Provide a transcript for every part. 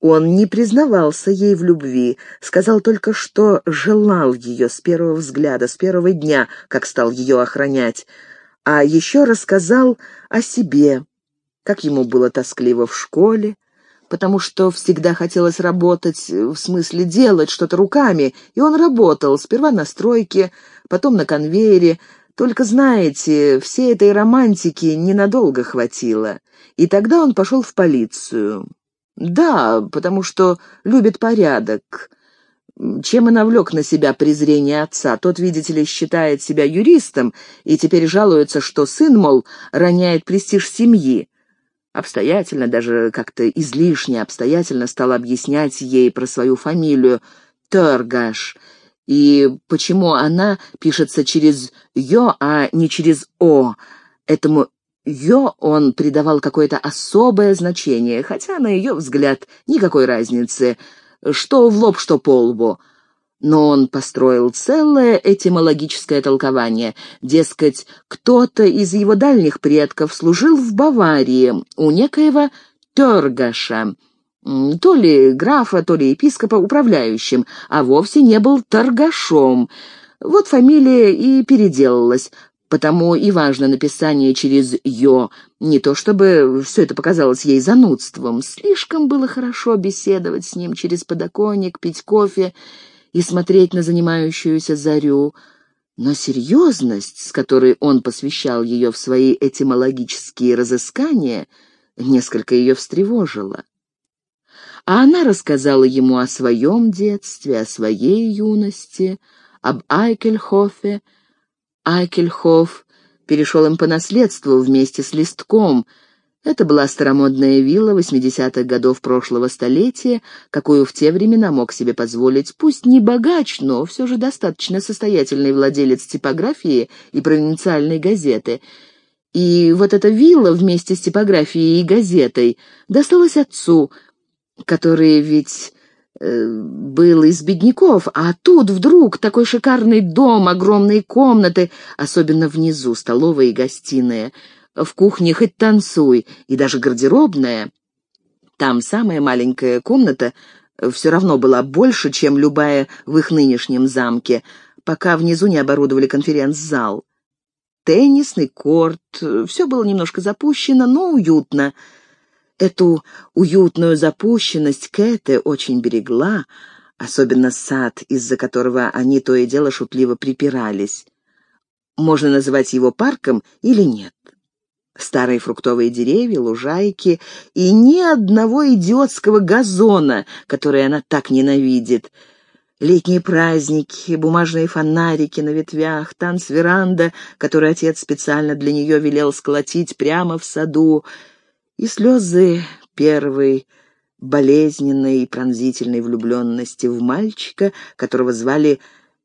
Он не признавался ей в любви, сказал только, что желал ее с первого взгляда, с первого дня, как стал ее охранять, а еще рассказал о себе, как ему было тоскливо в школе, потому что всегда хотелось работать, в смысле делать что-то руками, и он работал, сперва на стройке, потом на конвейере, только, знаете, всей этой романтики ненадолго хватило, и тогда он пошел в полицию. Да, потому что любит порядок. Чем и навлек на себя презрение отца. Тот, видите ли, считает себя юристом и теперь жалуется, что сын, мол, роняет престиж семьи. Обстоятельно, даже как-то излишне обстоятельно стал объяснять ей про свою фамилию Торгаш и почему она пишется через «ё», а не через «о». Этому «ё» он придавал какое-то особое значение, хотя, на ее взгляд, никакой разницы, что в лоб, что по лбу. Но он построил целое этимологическое толкование. Дескать, кто-то из его дальних предков служил в Баварии у некоего Тергаша, то ли графа, то ли епископа управляющим, а вовсе не был торгашом. Вот фамилия и переделалась, потому и важно написание через «ё», не то чтобы все это показалось ей занудством. Слишком было хорошо беседовать с ним через подоконник, пить кофе и смотреть на занимающуюся зарю. Но серьезность, с которой он посвящал ее в свои этимологические разыскания, несколько ее встревожила. А она рассказала ему о своем детстве, о своей юности, об Айкельхофе. Айкельхоф перешел им по наследству вместе с Листком — это была старомодная вилла 80-х годов прошлого столетия, какую в те времена мог себе позволить, пусть не богач, но все же достаточно состоятельный владелец типографии и провинциальной газеты. И вот эта вилла вместе с типографией и газетой досталась отцу, который ведь был из бедняков, а тут вдруг такой шикарный дом, огромные комнаты, особенно внизу, столовая и гостиная — в кухне хоть танцуй, и даже гардеробная. Там самая маленькая комната все равно была больше, чем любая в их нынешнем замке, пока внизу не оборудовали конференц-зал. Теннисный корт, все было немножко запущено, но уютно. Эту уютную запущенность Кэте очень берегла, особенно сад, из-за которого они то и дело шутливо припирались. Можно называть его парком или нет? Старые фруктовые деревья, лужайки и ни одного идиотского газона, который она так ненавидит. Летние праздники, бумажные фонарики на ветвях, танц-веранда, который отец специально для нее велел сколотить прямо в саду, и слезы первой болезненной и пронзительной влюбленности в мальчика, которого звали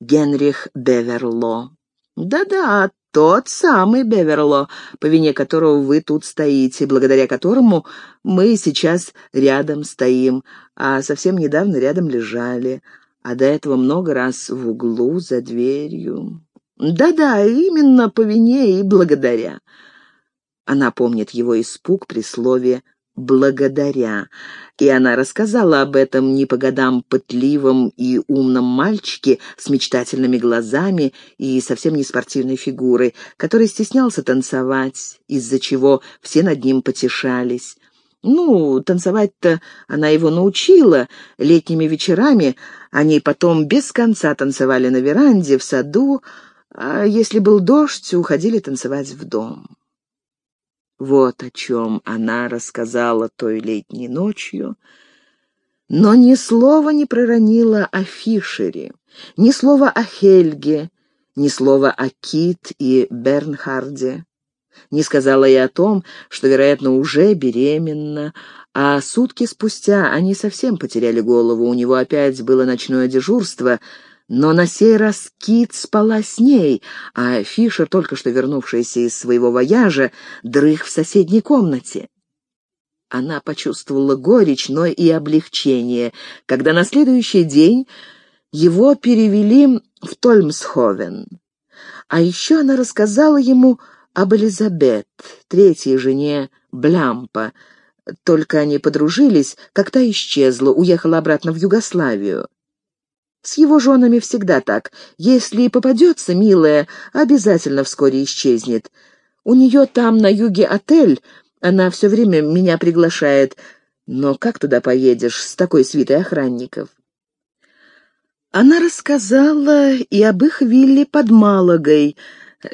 Генрих Беверло. Да-да, тот самый Беверло, по вине которого вы тут стоите, благодаря которому мы сейчас рядом стоим, а совсем недавно рядом лежали, а до этого много раз в углу за дверью. Да-да, именно по вине и благодаря. Она помнит его испуг при слове благодаря. И она рассказала об этом не по годам пытливом и умном мальчике с мечтательными глазами и совсем не спортивной фигурой, который стеснялся танцевать, из-за чего все над ним потешались. Ну, танцевать-то она его научила. Летними вечерами они потом без конца танцевали на веранде, в саду, а если был дождь, уходили танцевать в дом. Вот о чем она рассказала той летней ночью, но ни слова не проронила о Фишере, ни слова о Хельге, ни слова о Кит и Бернхарде. Не сказала и о том, что, вероятно, уже беременна, а сутки спустя они совсем потеряли голову, у него опять было ночное дежурство — но на сей раз Кит спала с ней, а Фишер, только что вернувшийся из своего вояжа, дрых в соседней комнате. Она почувствовала горечь, но и облегчение, когда на следующий день его перевели в Тольмсховен. А еще она рассказала ему об Элизабет, третьей жене Блямпа, Только они подружились, как та исчезла, уехала обратно в Югославию. С его женами всегда так. Если попадется, милая, обязательно вскоре исчезнет. У нее там на юге отель, она все время меня приглашает. Но как туда поедешь с такой свитой охранников? Она рассказала и об их вилле под Малагой,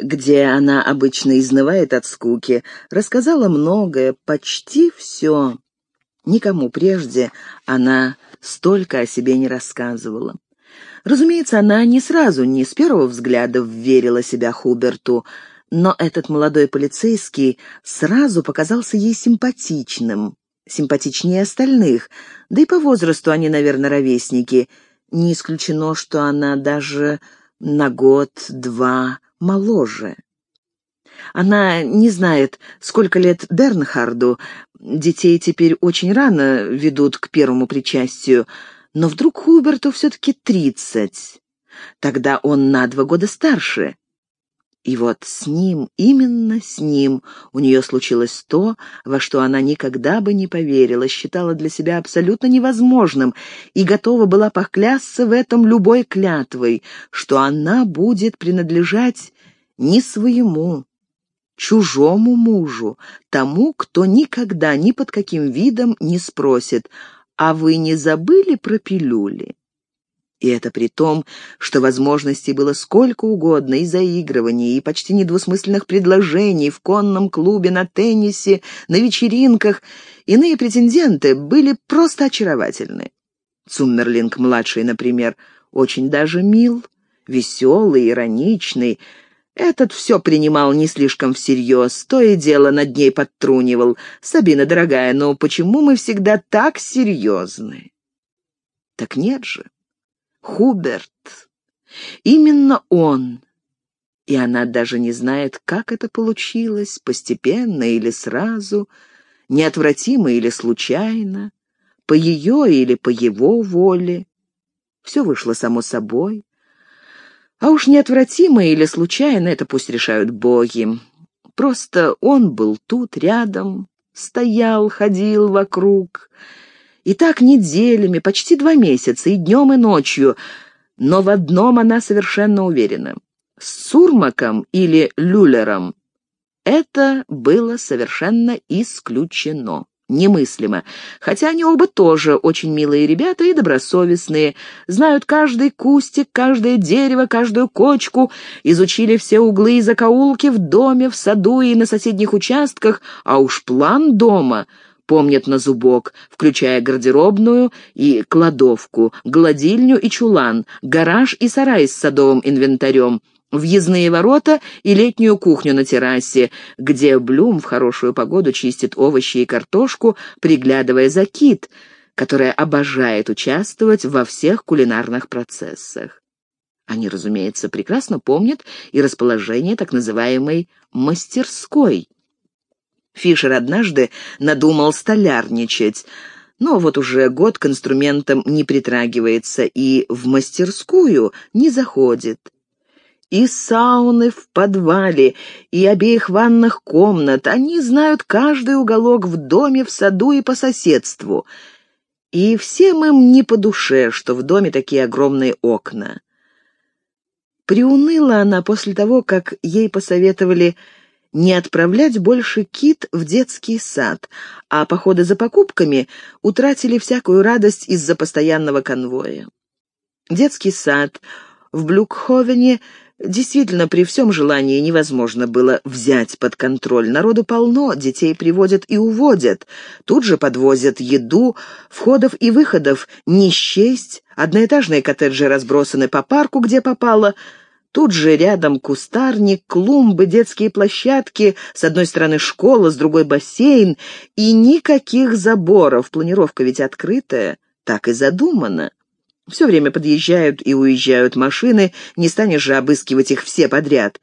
где она обычно изнывает от скуки. Рассказала многое, почти все. Никому прежде она столько о себе не рассказывала. Разумеется, она не сразу, не с первого взгляда верила себя Хуберту, но этот молодой полицейский сразу показался ей симпатичным, симпатичнее остальных, да и по возрасту они, наверное, ровесники. Не исключено, что она даже на год-два моложе. Она не знает, сколько лет Бернхарду. Детей теперь очень рано ведут к первому причастию, но вдруг Хуберту все-таки тридцать. Тогда он на два года старше. И вот с ним, именно с ним, у нее случилось то, во что она никогда бы не поверила, считала для себя абсолютно невозможным и готова была поклясться в этом любой клятвой, что она будет принадлежать не своему, чужому мужу, тому, кто никогда ни под каким видом не спросит, «А вы не забыли про пилюли?» И это при том, что возможностей было сколько угодно и заигрываний, и почти недвусмысленных предложений в конном клубе, на теннисе, на вечеринках. Иные претенденты были просто очаровательны. Цуммерлинг-младший, например, очень даже мил, веселый, ироничный, этот все принимал не слишком всерьез, то и дело над ней подтрунивал. «Сабина, дорогая, но почему мы всегда так серьезны?» «Так нет же. Хуберт. Именно он. И она даже не знает, как это получилось, постепенно или сразу, неотвратимо или случайно, по ее или по его воле. Все вышло само собой. А уж неотвратимо или случайно, это пусть решают боги. Просто он был тут, рядом, стоял, ходил вокруг. И так неделями, почти два месяца, и днем, и ночью. Но в одном она совершенно уверена. С Сурмаком или Люлером это было совершенно исключено немыслимо. Хотя они оба тоже очень милые ребята и добросовестные, знают каждый кустик, каждое дерево, каждую кочку, изучили все углы и закоулки в доме, в саду и на соседних участках, а уж план дома помнят на зубок, включая гардеробную и кладовку, гладильню и чулан, гараж и сарай с садовым инвентарем, въездные ворота и летнюю кухню на террасе, где Блюм в хорошую погоду чистит овощи и картошку, приглядывая за Кит, которая обожает участвовать во всех кулинарных процессах. Они, разумеется, прекрасно помнят и расположение так называемой «мастерской». Фишер однажды надумал столярничать, но вот уже год к инструментам не притрагивается и в мастерскую не заходит и сауны в подвале, и обеих ванных комнат. Они знают каждый уголок в доме, в саду и по соседству. И всем им не по душе, что в доме такие огромные окна. Приуныла она после того, как ей посоветовали не отправлять больше кит в детский сад, а походы за покупками утратили всякую радость из-за постоянного конвоя. Детский сад в Блюкховене Действительно, при всем желании невозможно было взять под контроль. Народу полно, детей приводят и уводят. Тут же подвозят еду, входов и выходов не счесть. Одноэтажные коттеджи разбросаны по парку, где попало. Тут же рядом кустарник, клумбы, детские площадки, с одной стороны школа, с другой бассейн, и никаких заборов. Планировка ведь открытая, так и задумана. Все время подъезжают и уезжают машины, не станешь же обыскивать их все подряд.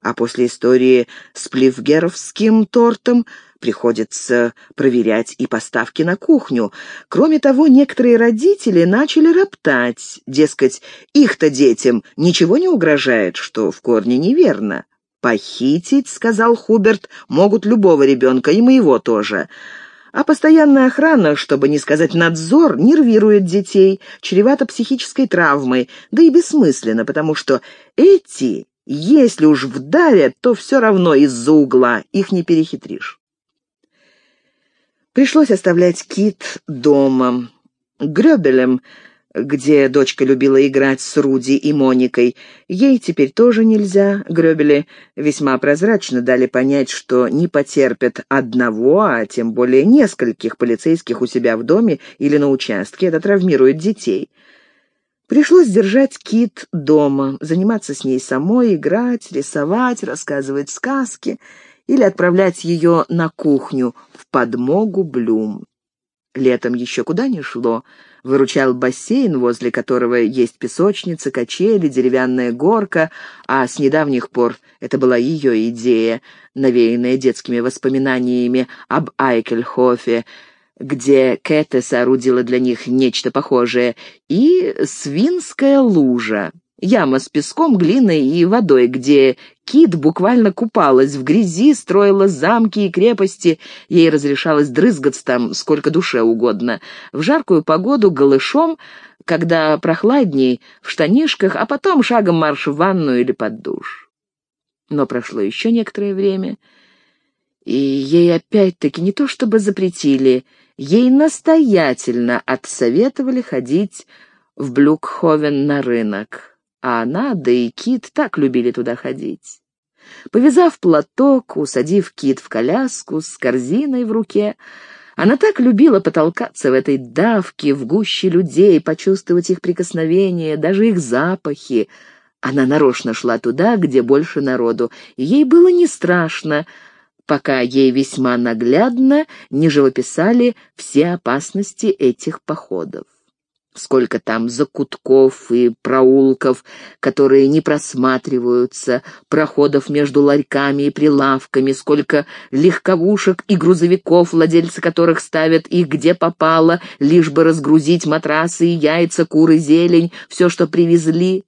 А после истории с плевгеровским тортом приходится проверять и поставки на кухню. Кроме того, некоторые родители начали роптать, дескать, их-то детям ничего не угрожает, что в корне неверно. «Похитить, — сказал Хуберт, — могут любого ребенка, и моего тоже. А постоянная охрана, чтобы не сказать надзор, нервирует детей, чревато психической травмой, да и бессмысленно, потому что эти, если уж вдавят, то все равно из-за угла, их не перехитришь. Пришлось оставлять Кит дома. Грёбелем где дочка любила играть с Руди и Моникой. Ей теперь тоже нельзя. Грёбели весьма прозрачно дали понять, что не потерпят одного, а тем более нескольких полицейских у себя в доме или на участке. Это травмирует детей. Пришлось держать Кит дома, заниматься с ней самой, играть, рисовать, рассказывать сказки или отправлять ее на кухню в подмогу Блюм. Летом еще куда ни шло — выручал бассейн, возле которого есть песочница, качели, деревянная горка, а с недавних пор это была ее идея, навеянная детскими воспоминаниями об Айкельхофе, где Кэте соорудила для них нечто похожее, и свинская лужа, Яма с песком, глиной и водой, где Кит буквально купалась в грязи, строила замки и крепости. Ей разрешалось дрызгаться там сколько душе угодно. В жаркую погоду голышом, когда прохладней, в штанишках, а потом шагом марш в ванную или под душ. Но прошло еще некоторое время, и ей опять-таки не то чтобы запретили, ей настоятельно отсоветовали ходить в Блюкховен на рынок а она, да и Кит так любили туда ходить. Повязав платок, усадив Кит в коляску с корзиной в руке, она так любила потолкаться в этой давке, в гуще людей, почувствовать их прикосновения, даже их запахи. Она нарочно шла туда, где больше народу, и ей было не страшно, пока ей весьма наглядно не живописали все опасности этих походов. Сколько там закутков и проулков, которые не просматриваются, проходов между ларьками и прилавками, сколько легковушек и грузовиков, владельцы которых ставят их где попало, лишь бы разгрузить матрасы и яйца, куры, зелень, все, что привезли.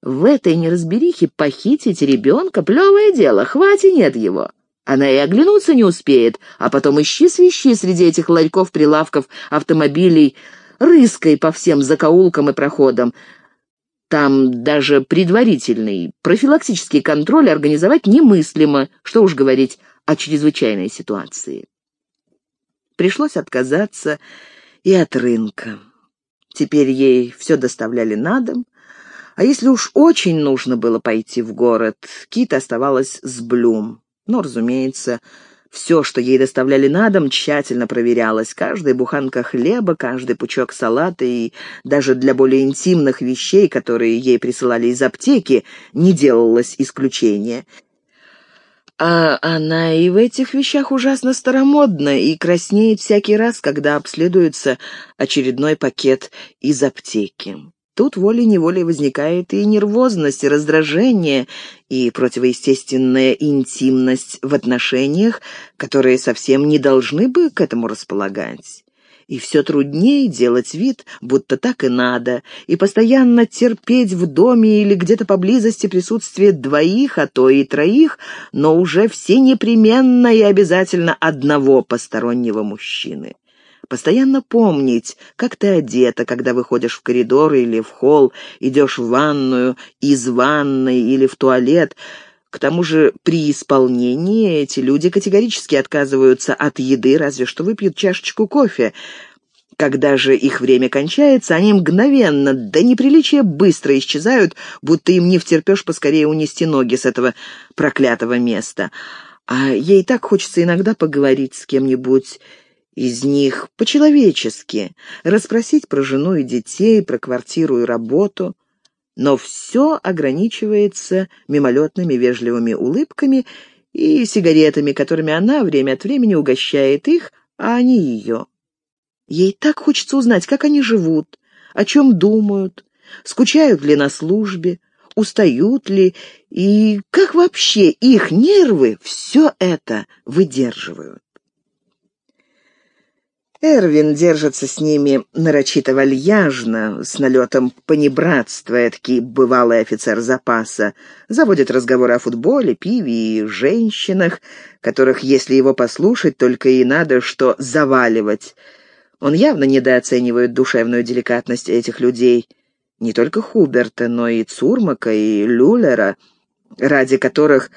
В этой неразберихе похитить ребенка — плевое дело, хватит нет его. Она и оглянуться не успеет, а потом ищи-свищи среди этих ларьков, прилавков, автомобилей — рыскай по всем закоулкам и проходам. Там даже предварительный профилактический контроль организовать немыслимо, что уж говорить о чрезвычайной ситуации. Пришлось отказаться и от рынка. Теперь ей все доставляли на дом, а если уж очень нужно было пойти в город, Кит оставалась с Блюм. Но, разумеется, все, что ей доставляли на дом, тщательно проверялось. Каждая буханка хлеба, каждый пучок салата и даже для более интимных вещей, которые ей присылали из аптеки, не делалось исключения. А она и в этих вещах ужасно старомодна и краснеет всякий раз, когда обследуется очередной пакет из аптеки. Тут волей-неволей возникает и нервозность, и раздражение, и противоестественная интимность в отношениях, которые совсем не должны бы к этому располагать. И все труднее делать вид, будто так и надо, и постоянно терпеть в доме или где-то поблизости присутствие двоих, а то и троих, но уже все непременно и обязательно одного постороннего мужчины. Постоянно помнить, как ты одета, когда выходишь в коридор или в холл, идешь в ванную, из ванной или в туалет. К тому же при исполнении эти люди категорически отказываются от еды, разве что выпьют чашечку кофе. Когда же их время кончается, они мгновенно, до неприличия быстро исчезают, будто им не втерпешь поскорее унести ноги с этого проклятого места. А ей так хочется иногда поговорить с кем-нибудь, из них по-человечески, расспросить про жену и детей, про квартиру и работу. Но все ограничивается мимолетными вежливыми улыбками и сигаретами, которыми она время от времени угощает их, а они ее. Ей так хочется узнать, как они живут, о чем думают, скучают ли на службе, устают ли и как вообще их нервы все это выдерживают. Эрвин держится с ними нарочито вальяжно, с налетом понебратства, эдакий бывалый офицер запаса, заводит разговоры о футболе, пиве и женщинах, которых, если его послушать, только и надо что заваливать. Он явно недооценивает душевную деликатность этих людей, не только Хуберта, но и Цурмака, и Люлера, ради которых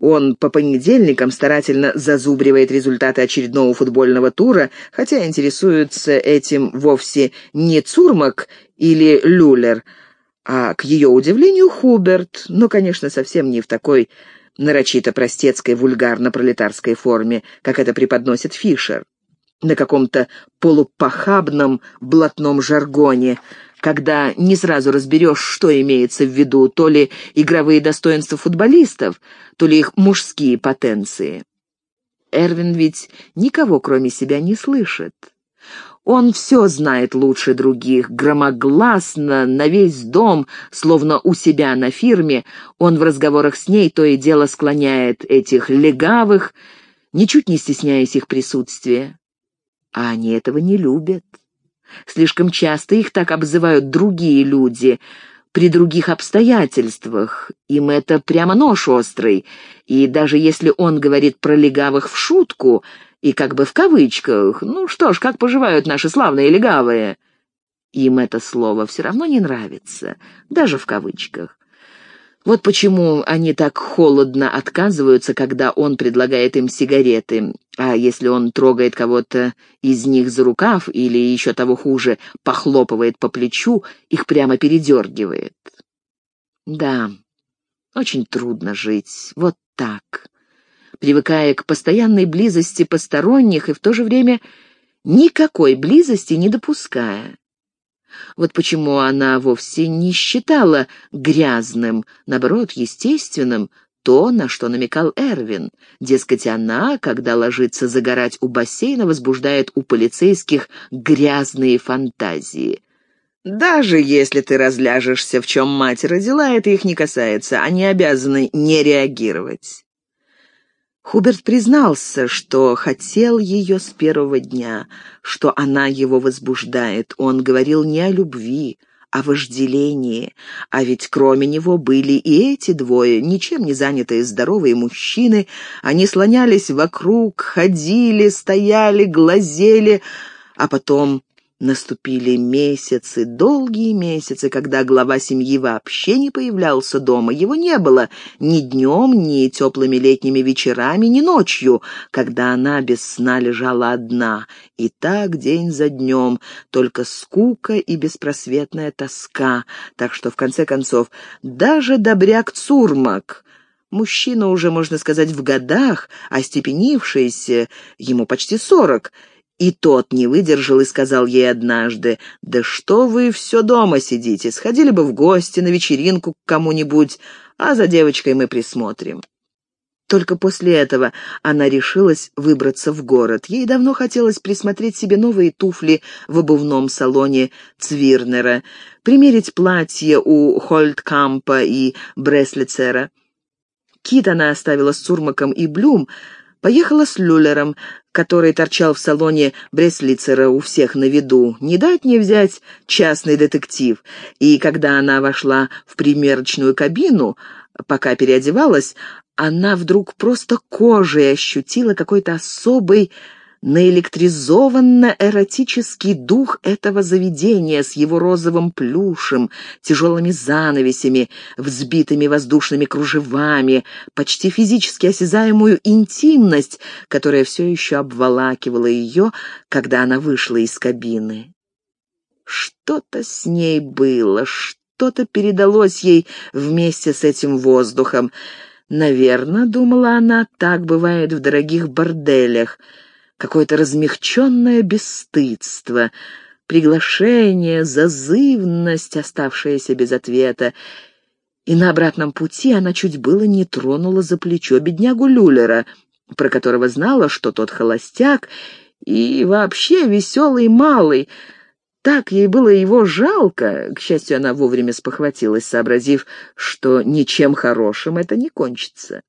он по понедельникам старательно зазубривает результаты очередного футбольного тура, хотя интересуется этим вовсе не Цурмак или Люлер, а, к ее удивлению, Хуберт, но, конечно, совсем не в такой нарочито простецкой вульгарно-пролетарской форме, как это преподносит Фишер. На каком-то полупохабном блатном жаргоне – когда не сразу разберешь, что имеется в виду, то ли игровые достоинства футболистов, то ли их мужские потенции. Эрвин ведь никого, кроме себя, не слышит. Он все знает лучше других, громогласно, на весь дом, словно у себя на фирме, он в разговорах с ней то и дело склоняет этих легавых, ничуть не стесняясь их присутствия. А они этого не любят. Слишком часто их так обзывают другие люди, при других обстоятельствах. Им это прямо нож острый. И даже если он говорит про легавых в шутку, и как бы в кавычках, ну что ж, как поживают наши славные легавые, им это слово все равно не нравится, даже в кавычках. Вот почему они так холодно отказываются, когда он предлагает им сигареты, а если он трогает кого-то из них за рукав или, еще того хуже, похлопывает по плечу, их прямо передергивает. Да, очень трудно жить вот так, привыкая к постоянной близости посторонних и в то же время никакой близости не допуская. Вот почему она вовсе не считала грязным, наоборот, естественным, то, на что намекал Эрвин. Дескать, она, когда ложится загорать у бассейна, возбуждает у полицейских грязные фантазии. Даже если ты разляжешься, в чем мать родила, это их не касается, они обязаны не реагировать. Хуберт признался, что хотел ее с первого дня, что она его возбуждает. Он говорил не о любви, о вожделении. А ведь кроме него были и эти двое, ничем не занятые здоровые мужчины. Они слонялись вокруг, ходили, стояли, глазели, а потом Наступили месяцы, долгие месяцы, когда глава семьи вообще не появлялся дома. Его не было ни днем, ни теплыми летними вечерами, ни ночью, когда она без сна лежала одна. И так день за днем, только скука и беспросветная тоска. Так что, в конце концов, даже добряк Цурмак... Мужчина уже, можно сказать, в годах, остепенившийся, ему почти сорок, и тот не выдержал и сказал ей однажды, «Да что вы все дома сидите, сходили бы в гости, на вечеринку к кому-нибудь, а за девочкой мы присмотрим». Только после этого она решилась выбраться в город. Ей давно хотелось присмотреть себе новые туфли в обувном салоне Цвирнера, примерить платье у Хольткампа и Бреслицера. Кит она оставила с Цурмаком и Блюм, поехала с Люлером, который торчал в салоне Бреслицера у всех на виду. Не дать не взять частный детектив. И когда она вошла в примерочную кабину, пока переодевалась, она вдруг просто кожей ощутила какой-то особый наэлектризованно-эротический дух этого заведения с его розовым плюшем, тяжелыми занавесями, взбитыми воздушными кружевами, почти физически осязаемую интимность, которая все еще обволакивала ее, когда она вышла из кабины. Что-то с ней было, что-то передалось ей вместе с этим воздухом. Наверное, думала она, так бывает в дорогих борделях — какое-то размягченное бесстыдство, приглашение, зазывность, оставшаяся без ответа. И на обратном пути она чуть было не тронула за плечо беднягу Люлера, про которого знала, что тот холостяк и вообще веселый малый. Так ей было его жалко. К счастью, она вовремя спохватилась, сообразив, что ничем хорошим это не кончится.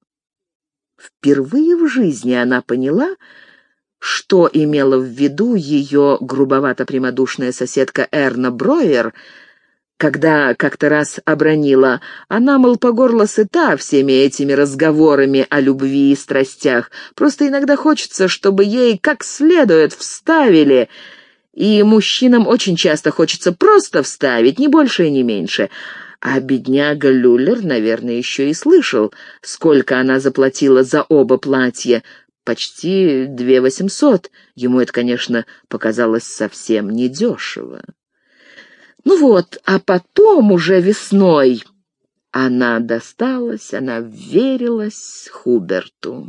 Впервые в жизни она поняла, что имела в виду ее грубовато-прямодушная соседка Эрна Броер, когда как-то раз обронила, она, мол, по горло сыта всеми этими разговорами о любви и страстях, просто иногда хочется, чтобы ей как следует вставили, и мужчинам очень часто хочется просто вставить, ни больше и ни меньше. А бедняга Люллер, наверное, еще и слышал, сколько она заплатила за оба платья, почти две восемьсот. Ему это, конечно, показалось совсем недешево. Ну вот, а потом уже весной она досталась, она верилась Хуберту.